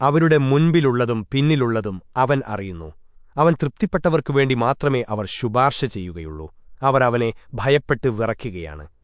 അവരുടെ മുൻപിലുള്ളതും പിന്നിലുള്ളതും അവൻ അറിയുന്നു. അവൻ തൃപ്തിപ്പെട്ടവർക്കു വേണ്ടി മാത്രമേ അവർ ശുപാർശ ചെയ്യുകയുള്ളൂ. അവർ അവനെ ഭയപ്പെട്ട് വിറയ്ക്കുകയാണ്.